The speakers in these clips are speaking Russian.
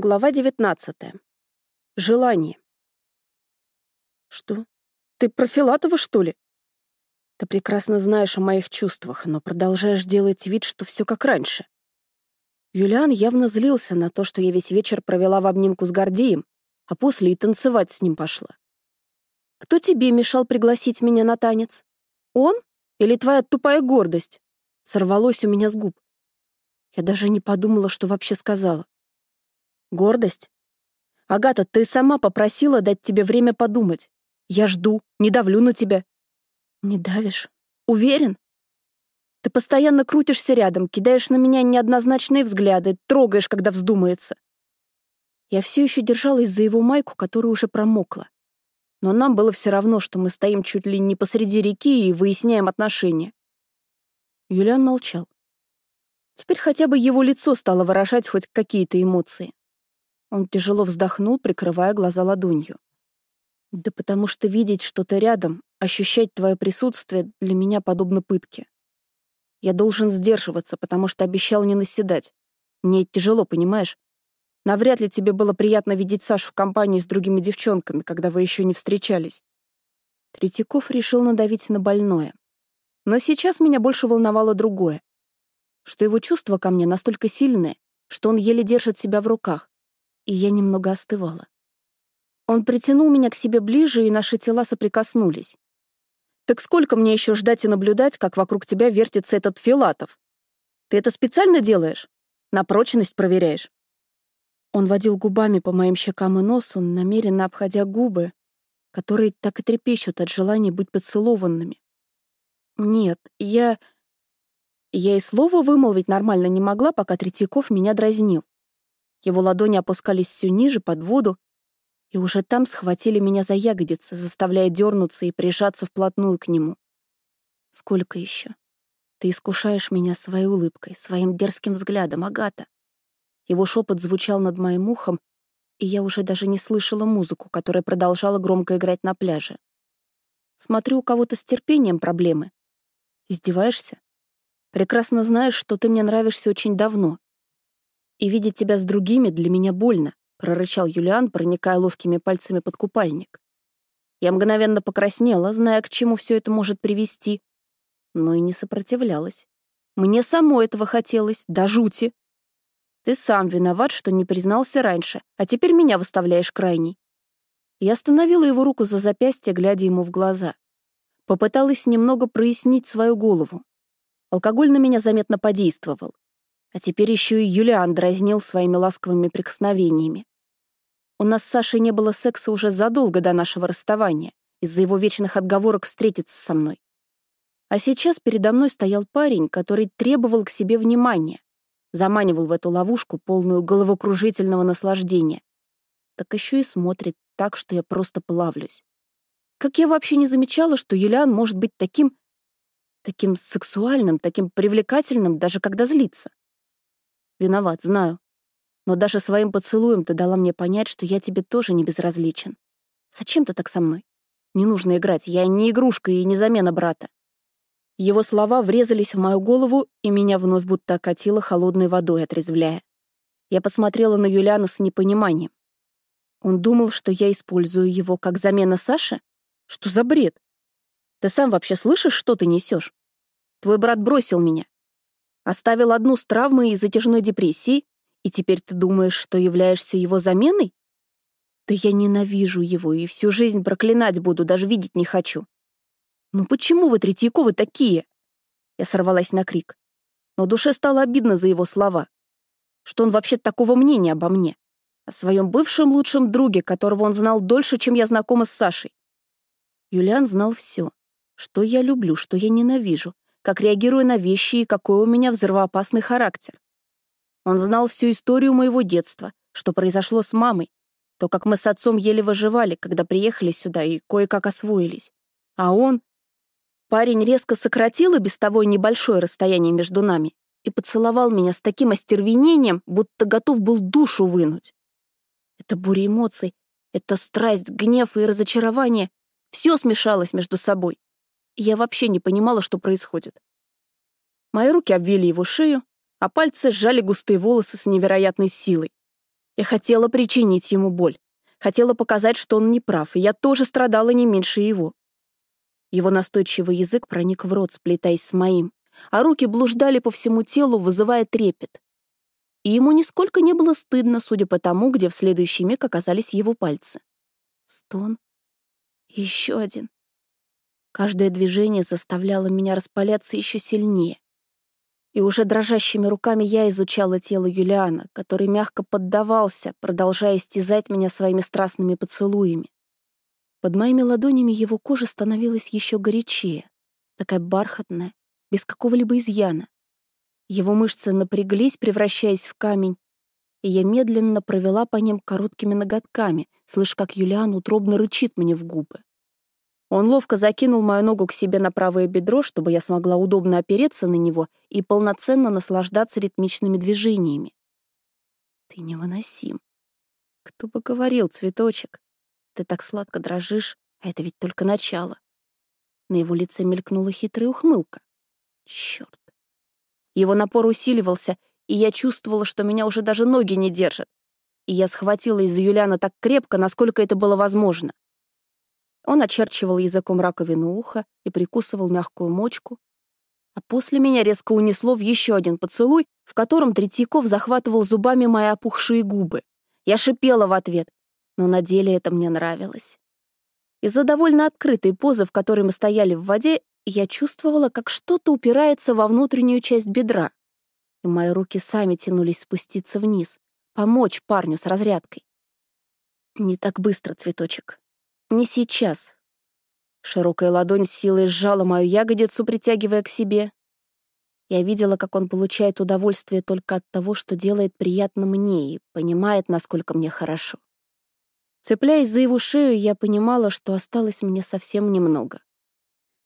Глава 19. Желание. Что? Ты про Филатова, что ли? Ты прекрасно знаешь о моих чувствах, но продолжаешь делать вид, что все как раньше. Юлиан явно злился на то, что я весь вечер провела в обнимку с Гордеем, а после и танцевать с ним пошла. Кто тебе мешал пригласить меня на танец? Он или твоя тупая гордость? Сорвалось у меня с губ. Я даже не подумала, что вообще сказала. Гордость? Агата, ты сама попросила дать тебе время подумать. Я жду, не давлю на тебя. Не давишь? Уверен? Ты постоянно крутишься рядом, кидаешь на меня неоднозначные взгляды, трогаешь, когда вздумается. Я все еще держалась за его майку, которая уже промокла. Но нам было все равно, что мы стоим чуть ли не посреди реки и выясняем отношения. Юлиан молчал. Теперь хотя бы его лицо стало выражать хоть какие-то эмоции. Он тяжело вздохнул, прикрывая глаза ладонью. «Да потому что видеть что-то рядом, ощущать твое присутствие для меня подобно пытке. Я должен сдерживаться, потому что обещал не наседать. Мне тяжело, понимаешь? Навряд ли тебе было приятно видеть Сашу в компании с другими девчонками, когда вы еще не встречались». Третьяков решил надавить на больное. Но сейчас меня больше волновало другое. Что его чувства ко мне настолько сильные, что он еле держит себя в руках, и я немного остывала. Он притянул меня к себе ближе, и наши тела соприкоснулись. «Так сколько мне еще ждать и наблюдать, как вокруг тебя вертится этот Филатов? Ты это специально делаешь? На прочность проверяешь?» Он водил губами по моим щекам и носу, намеренно обходя губы, которые так и трепещут от желания быть поцелованными. «Нет, я...» Я и слова вымолвить нормально не могла, пока Третьяков меня дразнил. Его ладони опускались все ниже, под воду, и уже там схватили меня за ягодицы, заставляя дернуться и прижаться вплотную к нему. Сколько еще? Ты искушаешь меня своей улыбкой, своим дерзким взглядом, Агата. Его шепот звучал над моим ухом, и я уже даже не слышала музыку, которая продолжала громко играть на пляже. Смотрю, у кого-то с терпением проблемы. Издеваешься? Прекрасно знаешь, что ты мне нравишься очень давно, и видеть тебя с другими для меня больно», — прорычал Юлиан, проникая ловкими пальцами под купальник. Я мгновенно покраснела, зная, к чему все это может привести, но и не сопротивлялась. Мне самой этого хотелось, до жути. Ты сам виноват, что не признался раньше, а теперь меня выставляешь крайней. Я остановила его руку за запястье, глядя ему в глаза. Попыталась немного прояснить свою голову. Алкоголь на меня заметно подействовал. А теперь еще и Юлиан дразнил своими ласковыми прикосновениями. У нас с Сашей не было секса уже задолго до нашего расставания, из-за его вечных отговорок встретиться со мной. А сейчас передо мной стоял парень, который требовал к себе внимания, заманивал в эту ловушку, полную головокружительного наслаждения. Так еще и смотрит так, что я просто плавлюсь. Как я вообще не замечала, что Юлиан может быть таким... таким сексуальным, таким привлекательным, даже когда злится. Виноват, знаю. Но даже своим поцелуем ты дала мне понять, что я тебе тоже не безразличен. Зачем ты так со мной? Не нужно играть, я не игрушка и не замена брата. Его слова врезались в мою голову, и меня вновь будто окатило холодной водой, отрезвляя. Я посмотрела на Юлиана с непониманием. Он думал, что я использую его как замена Саши? Что за бред? Ты сам вообще слышишь, что ты несешь? Твой брат бросил меня. Оставил одну с травмой и затяжной депрессией, и теперь ты думаешь, что являешься его заменой? Да я ненавижу его и всю жизнь проклинать буду, даже видеть не хочу. Ну почему вы, Третьяковы, такие? Я сорвалась на крик. Но душе стало обидно за его слова. Что он вообще такого мнения обо мне? О своем бывшем лучшем друге, которого он знал дольше, чем я знакома с Сашей. Юлиан знал все. Что я люблю, что я ненавижу, как реагирую на вещи и какой у меня взрывоопасный характер. Он знал всю историю моего детства, что произошло с мамой, то, как мы с отцом еле выживали, когда приехали сюда и кое-как освоились. А он... Парень резко сократил и без того небольшое расстояние между нами и поцеловал меня с таким остервенением, будто готов был душу вынуть. Это буря эмоций, это страсть, гнев и разочарование — все смешалось между собой я вообще не понимала, что происходит. Мои руки обвили его шею, а пальцы сжали густые волосы с невероятной силой. Я хотела причинить ему боль. Хотела показать, что он не прав, и я тоже страдала не меньше его. Его настойчивый язык проник в рот, сплетаясь с моим, а руки блуждали по всему телу, вызывая трепет. И ему нисколько не было стыдно, судя по тому, где в следующий миг оказались его пальцы. Стон. Еще один. Каждое движение заставляло меня распаляться еще сильнее. И уже дрожащими руками я изучала тело Юлиана, который мягко поддавался, продолжая истязать меня своими страстными поцелуями. Под моими ладонями его кожа становилась еще горячее, такая бархатная, без какого-либо изъяна. Его мышцы напряглись, превращаясь в камень, и я медленно провела по ним короткими ноготками, слыша, как Юлиан утробно рычит мне в губы. Он ловко закинул мою ногу к себе на правое бедро, чтобы я смогла удобно опереться на него и полноценно наслаждаться ритмичными движениями. Ты невыносим. Кто бы говорил, цветочек. Ты так сладко дрожишь, а это ведь только начало. На его лице мелькнула хитрая ухмылка. Черт. Его напор усиливался, и я чувствовала, что меня уже даже ноги не держат. И я схватила из-за Юляна так крепко, насколько это было возможно. Он очерчивал языком раковину уха и прикусывал мягкую мочку. А после меня резко унесло в еще один поцелуй, в котором Третьяков захватывал зубами мои опухшие губы. Я шипела в ответ, но на деле это мне нравилось. Из-за довольно открытой позы, в которой мы стояли в воде, я чувствовала, как что-то упирается во внутреннюю часть бедра, и мои руки сами тянулись спуститься вниз, помочь парню с разрядкой. «Не так быстро, цветочек», не сейчас. Широкая ладонь с силой сжала мою ягодицу, притягивая к себе. Я видела, как он получает удовольствие только от того, что делает приятно мне и понимает, насколько мне хорошо. Цепляясь за его шею, я понимала, что осталось мне совсем немного.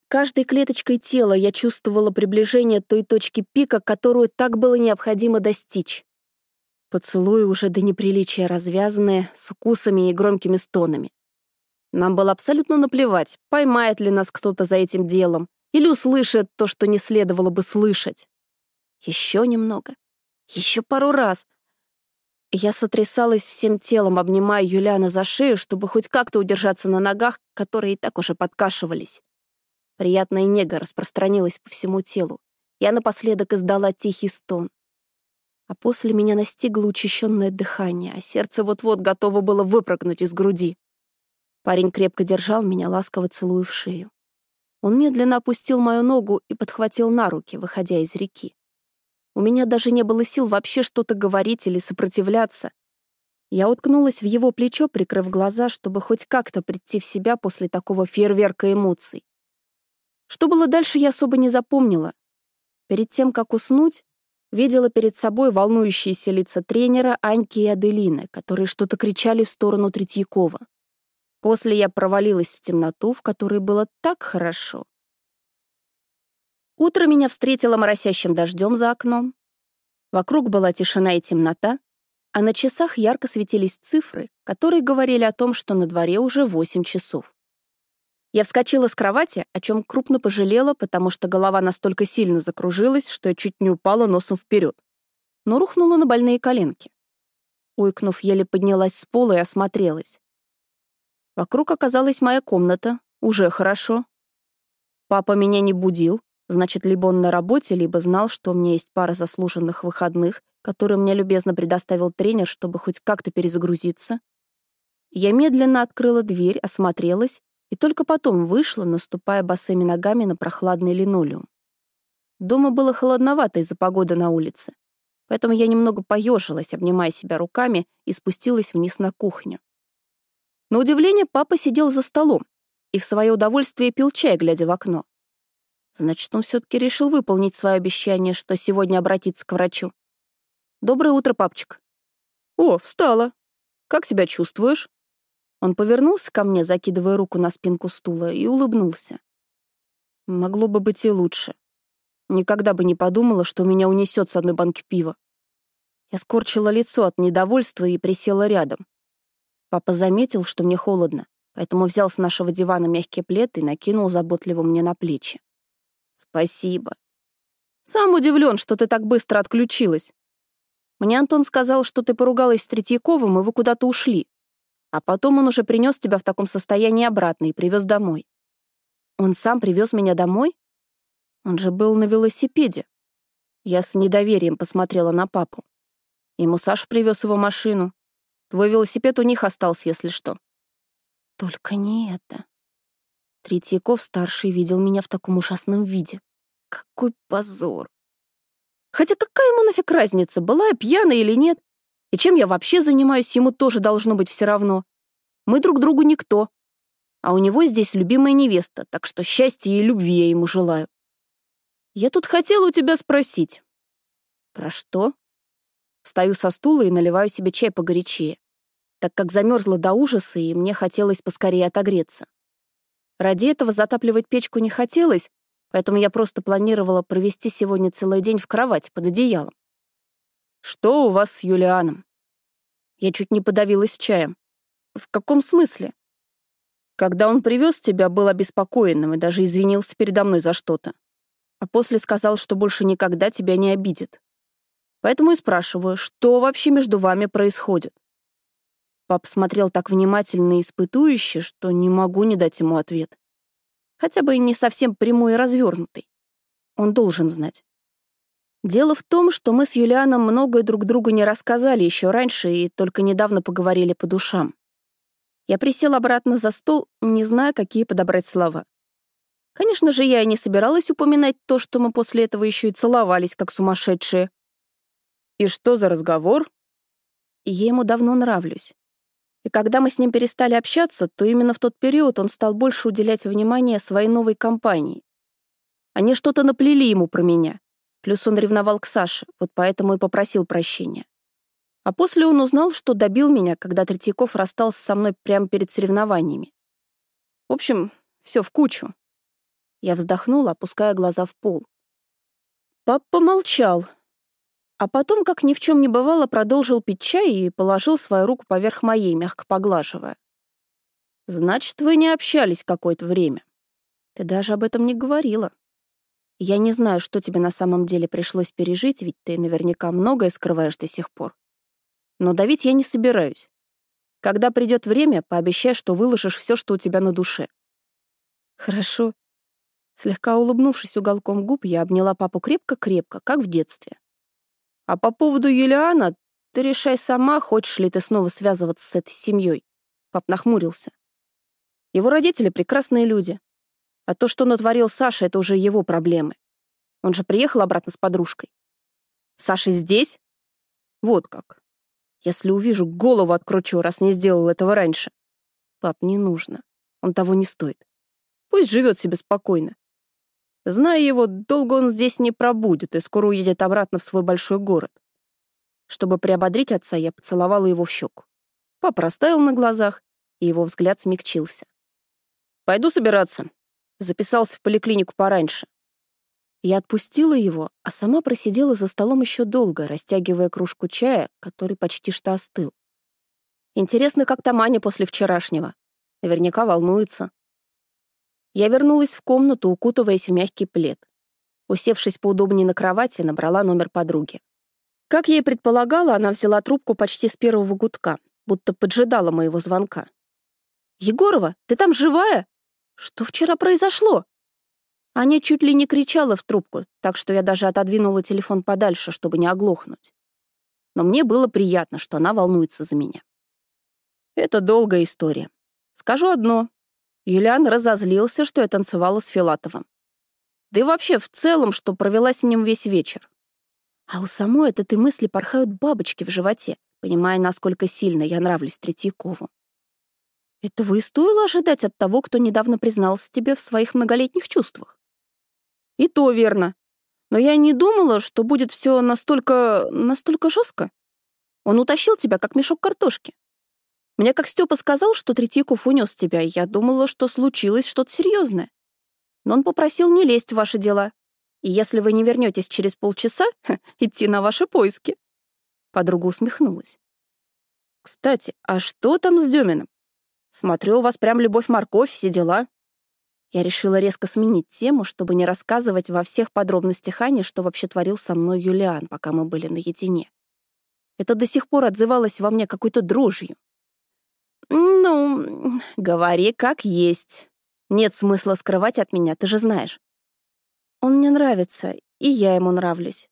Каждой клеточкой тела я чувствовала приближение той точки пика, которую так было необходимо достичь. Поцелуи уже до неприличия развязанные, с укусами и громкими стонами. Нам было абсолютно наплевать, поймает ли нас кто-то за этим делом или услышит то, что не следовало бы слышать. Еще немного. Еще пару раз. Я сотрясалась всем телом, обнимая Юлиана за шею, чтобы хоть как-то удержаться на ногах, которые и так уже подкашивались. Приятная нега распространилась по всему телу. Я напоследок издала тихий стон. А после меня настигло учащенное дыхание, а сердце вот-вот готово было выпрыгнуть из груди. Парень крепко держал меня, ласково целуя в шею. Он медленно опустил мою ногу и подхватил на руки, выходя из реки. У меня даже не было сил вообще что-то говорить или сопротивляться. Я уткнулась в его плечо, прикрыв глаза, чтобы хоть как-то прийти в себя после такого фейерверка эмоций. Что было дальше, я особо не запомнила. Перед тем, как уснуть, видела перед собой волнующиеся лица тренера Аньки и Аделины, которые что-то кричали в сторону Третьякова. После я провалилась в темноту, в которой было так хорошо. Утро меня встретило моросящим дождем за окном. Вокруг была тишина и темнота, а на часах ярко светились цифры, которые говорили о том, что на дворе уже 8 часов. Я вскочила с кровати, о чем крупно пожалела, потому что голова настолько сильно закружилась, что я чуть не упала носом вперед, но рухнула на больные коленки. Уйкнув, еле поднялась с пола и осмотрелась. Вокруг оказалась моя комната, уже хорошо. Папа меня не будил, значит, либо он на работе, либо знал, что у меня есть пара заслуженных выходных, которые мне любезно предоставил тренер, чтобы хоть как-то перезагрузиться. Я медленно открыла дверь, осмотрелась и только потом вышла, наступая босыми ногами на прохладный линолеум. Дома было холодновато из-за погоды на улице, поэтому я немного поежилась, обнимая себя руками, и спустилась вниз на кухню. На удивление, папа сидел за столом и в свое удовольствие пил чай, глядя в окно. Значит, он все-таки решил выполнить свое обещание, что сегодня обратиться к врачу. «Доброе утро, папчик». «О, встала. Как себя чувствуешь?» Он повернулся ко мне, закидывая руку на спинку стула, и улыбнулся. Могло бы быть и лучше. Никогда бы не подумала, что меня унесет с одной банки пива. Я скорчила лицо от недовольства и присела рядом. Папа заметил, что мне холодно, поэтому взял с нашего дивана мягкий плед и накинул заботливо мне на плечи. «Спасибо. Сам удивлен, что ты так быстро отключилась. Мне Антон сказал, что ты поругалась с Третьяковым, и вы куда-то ушли. А потом он уже принес тебя в таком состоянии обратно и привез домой. Он сам привез меня домой? Он же был на велосипеде. Я с недоверием посмотрела на папу. Ему Саша привез его машину. Твой велосипед у них остался, если что. Только не это. Третьяков-старший видел меня в таком ужасном виде. Какой позор. Хотя какая ему нафиг разница, была я пьяна или нет? И чем я вообще занимаюсь, ему тоже должно быть все равно. Мы друг другу никто. А у него здесь любимая невеста, так что счастья и любви я ему желаю. Я тут хотела у тебя спросить. Про что? Встаю со стула и наливаю себе чай погорячее, так как замерзла до ужаса, и мне хотелось поскорее отогреться. Ради этого затапливать печку не хотелось, поэтому я просто планировала провести сегодня целый день в кровати под одеялом. «Что у вас с Юлианом?» Я чуть не подавилась чаем. «В каком смысле?» «Когда он привез тебя, был обеспокоенным и даже извинился передо мной за что-то. А после сказал, что больше никогда тебя не обидит. Поэтому и спрашиваю, что вообще между вами происходит?» Пап смотрел так внимательно и испытующе, что не могу не дать ему ответ. Хотя бы и не совсем прямой и развернутый. Он должен знать. Дело в том, что мы с Юлианом многое друг другу не рассказали еще раньше и только недавно поговорили по душам. Я присел обратно за стол, не зная, какие подобрать слова. Конечно же, я и не собиралась упоминать то, что мы после этого еще и целовались, как сумасшедшие. И что за разговор? я ему давно нравлюсь. И когда мы с ним перестали общаться, то именно в тот период он стал больше уделять внимание своей новой компании. Они что-то наплели ему про меня. Плюс он ревновал к Саше, вот поэтому и попросил прощения. А после он узнал, что добил меня, когда Третьяков расстался со мной прямо перед соревнованиями. В общем, все в кучу. Я вздохнула, опуская глаза в пол. Папа молчал, а потом, как ни в чем не бывало, продолжил пить чай и положил свою руку поверх моей, мягко поглаживая. «Значит, вы не общались какое-то время. Ты даже об этом не говорила. Я не знаю, что тебе на самом деле пришлось пережить, ведь ты наверняка многое скрываешь до сих пор. Но давить я не собираюсь. Когда придет время, пообещай, что выложишь все, что у тебя на душе. Хорошо. Слегка улыбнувшись уголком губ, я обняла папу крепко-крепко, как в детстве. А по поводу Юлиана, ты решай сама, хочешь ли ты снова связываться с этой семьей. Пап нахмурился. Его родители прекрасные люди. А то, что натворил Саша, это уже его проблемы. Он же приехал обратно с подружкой. Саша здесь? Вот как. Если увижу, голову откручу, раз не сделал этого раньше. Пап, не нужно. Он того не стоит. Пусть живет себе спокойно. Зная его, долго он здесь не пробудет и скоро уедет обратно в свой большой город. Чтобы приободрить отца, я поцеловала его в щеку. Папа растаял на глазах, и его взгляд смягчился. «Пойду собираться», Записался в поликлинику пораньше. Я отпустила его, а сама просидела за столом еще долго, растягивая кружку чая, который почти что остыл. Интересно, как там Аня после вчерашнего. Наверняка волнуется. Я вернулась в комнату, укутываясь в мягкий плед. Усевшись поудобнее на кровати, набрала номер подруги. Как я и предполагала, она взяла трубку почти с первого гудка, будто поджидала моего звонка. «Егорова, ты там живая?» Что вчера произошло? Аня чуть ли не кричала в трубку, так что я даже отодвинула телефон подальше, чтобы не оглохнуть. Но мне было приятно, что она волнуется за меня. Это долгая история. Скажу одно. Юлиан разозлился, что я танцевала с Филатовым. Да и вообще, в целом, что провела с ним весь вечер. А у самой от этой мысли порхают бабочки в животе, понимая, насколько сильно я нравлюсь Третьякову. Этого и стоило ожидать от того, кто недавно признался тебе в своих многолетних чувствах. И то верно. Но я не думала, что будет все настолько... настолько жестко. Он утащил тебя, как мешок картошки. Мне как Степа сказал, что Третьяков унес тебя, я думала, что случилось что-то серьезное. Но он попросил не лезть в ваши дела. И если вы не вернетесь через полчаса, идти на ваши поиски. Подруга усмехнулась. Кстати, а что там с Деминым? Смотрю, у вас прям любовь-морковь, все дела. Я решила резко сменить тему, чтобы не рассказывать во всех подробностях Ане, что вообще творил со мной Юлиан, пока мы были наедине. Это до сих пор отзывалось во мне какой-то дрожью. «Ну, говори как есть. Нет смысла скрывать от меня, ты же знаешь. Он мне нравится, и я ему нравлюсь.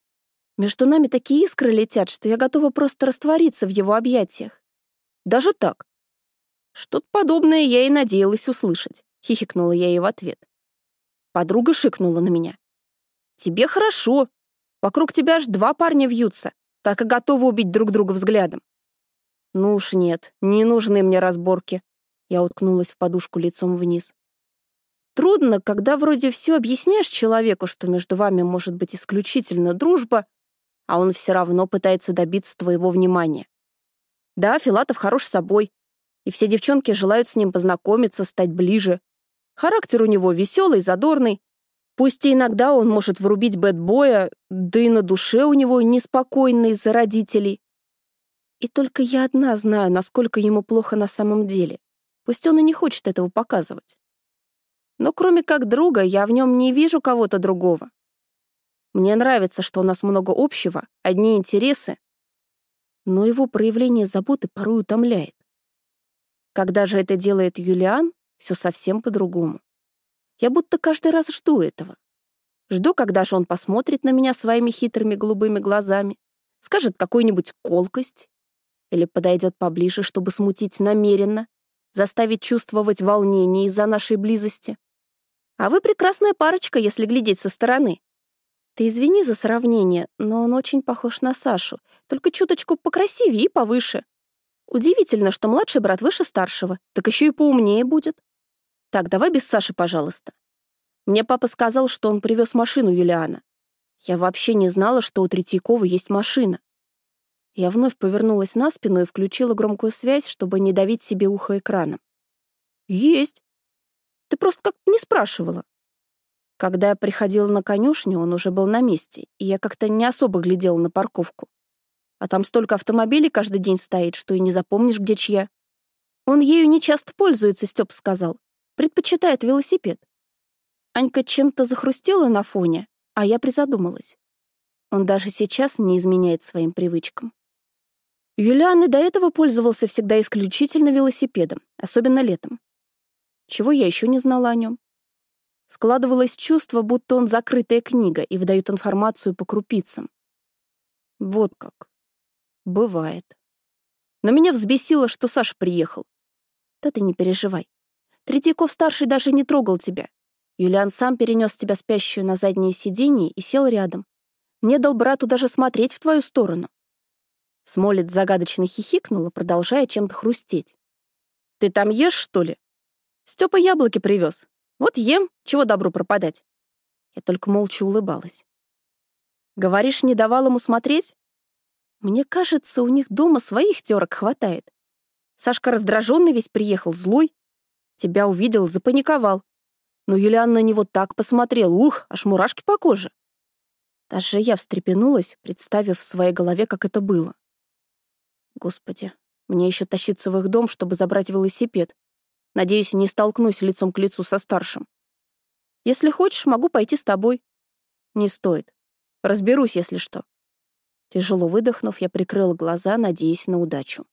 Между нами такие искры летят, что я готова просто раствориться в его объятиях. Даже так. Что-то подобное я и надеялась услышать, хихикнула я ей в ответ. Подруга шикнула на меня. Тебе хорошо. Вокруг тебя аж два парня вьются, так и готовы убить друг друга взглядом. Ну уж нет, не нужны мне разборки. Я уткнулась в подушку лицом вниз. Трудно, когда вроде все объясняешь человеку, что между вами может быть исключительно дружба, а он все равно пытается добиться твоего внимания. Да, Филатов хорош собой, и все девчонки желают с ним познакомиться, стать ближе. Характер у него веселый, задорный. Пусть и иногда он может врубить бэтбоя, да и на душе у него неспокойно из-за родителей. И только я одна знаю, насколько ему плохо на самом деле. Пусть он и не хочет этого показывать. Но кроме как друга, я в нем не вижу кого-то другого. Мне нравится, что у нас много общего, одни интересы, но его проявление заботы порой утомляет. Когда же это делает Юлиан, все совсем по-другому. Я будто каждый раз жду этого. Жду, когда же он посмотрит на меня своими хитрыми голубыми глазами, скажет какую-нибудь колкость или подойдет поближе, чтобы смутить намеренно, заставить чувствовать волнение из-за нашей близости. А вы прекрасная парочка, если глядеть со стороны. Ты извини за сравнение, но он очень похож на Сашу, только чуточку покрасивее и повыше. Удивительно, что младший брат выше старшего, так еще и поумнее будет. Так, давай без Саши, пожалуйста. Мне папа сказал, что он привез машину Юлиана. Я вообще не знала, что у Третьякова есть машина. Я вновь повернулась на спину и включила громкую связь, чтобы не давить себе ухо экраном. «Есть. Ты просто как-то не спрашивала». Когда я приходила на конюшню, он уже был на месте, и я как-то не особо глядела на парковку. А там столько автомобилей каждый день стоит, что и не запомнишь, где чья. Он ею не часто пользуется, Степ сказал. Предпочитает велосипед. Анька чем-то захрустела на фоне, а я призадумалась. Он даже сейчас не изменяет своим привычкам. Юлиан и до этого пользовался всегда исключительно велосипедом, особенно летом. Чего я еще не знала о нем? Складывалось чувство, будто он закрытая книга и выдает информацию по крупицам. Вот как. Бывает. Но меня взбесило, что Саша приехал. Да ты не переживай. Третьяков-старший даже не трогал тебя. Юлиан сам перенес тебя спящую на заднее сиденье и сел рядом. Не дал брату даже смотреть в твою сторону. Смолет загадочно хихикнула, продолжая чем-то хрустеть. «Ты там ешь, что ли?» Степа яблоки привез. Вот ем, чего добру пропадать. Я только молча улыбалась. Говоришь, не давал ему смотреть? Мне кажется, у них дома своих терок хватает. Сашка раздраженный весь приехал, злой. Тебя увидел, запаниковал. Но Юлиан на него так посмотрел, ух, аж мурашки по коже. Даже я встрепенулась, представив в своей голове, как это было. Господи, мне еще тащиться в их дом, чтобы забрать велосипед. Надеюсь, не столкнусь лицом к лицу со старшим. Если хочешь, могу пойти с тобой. Не стоит. Разберусь, если что. Тяжело выдохнув, я прикрыла глаза, надеясь на удачу.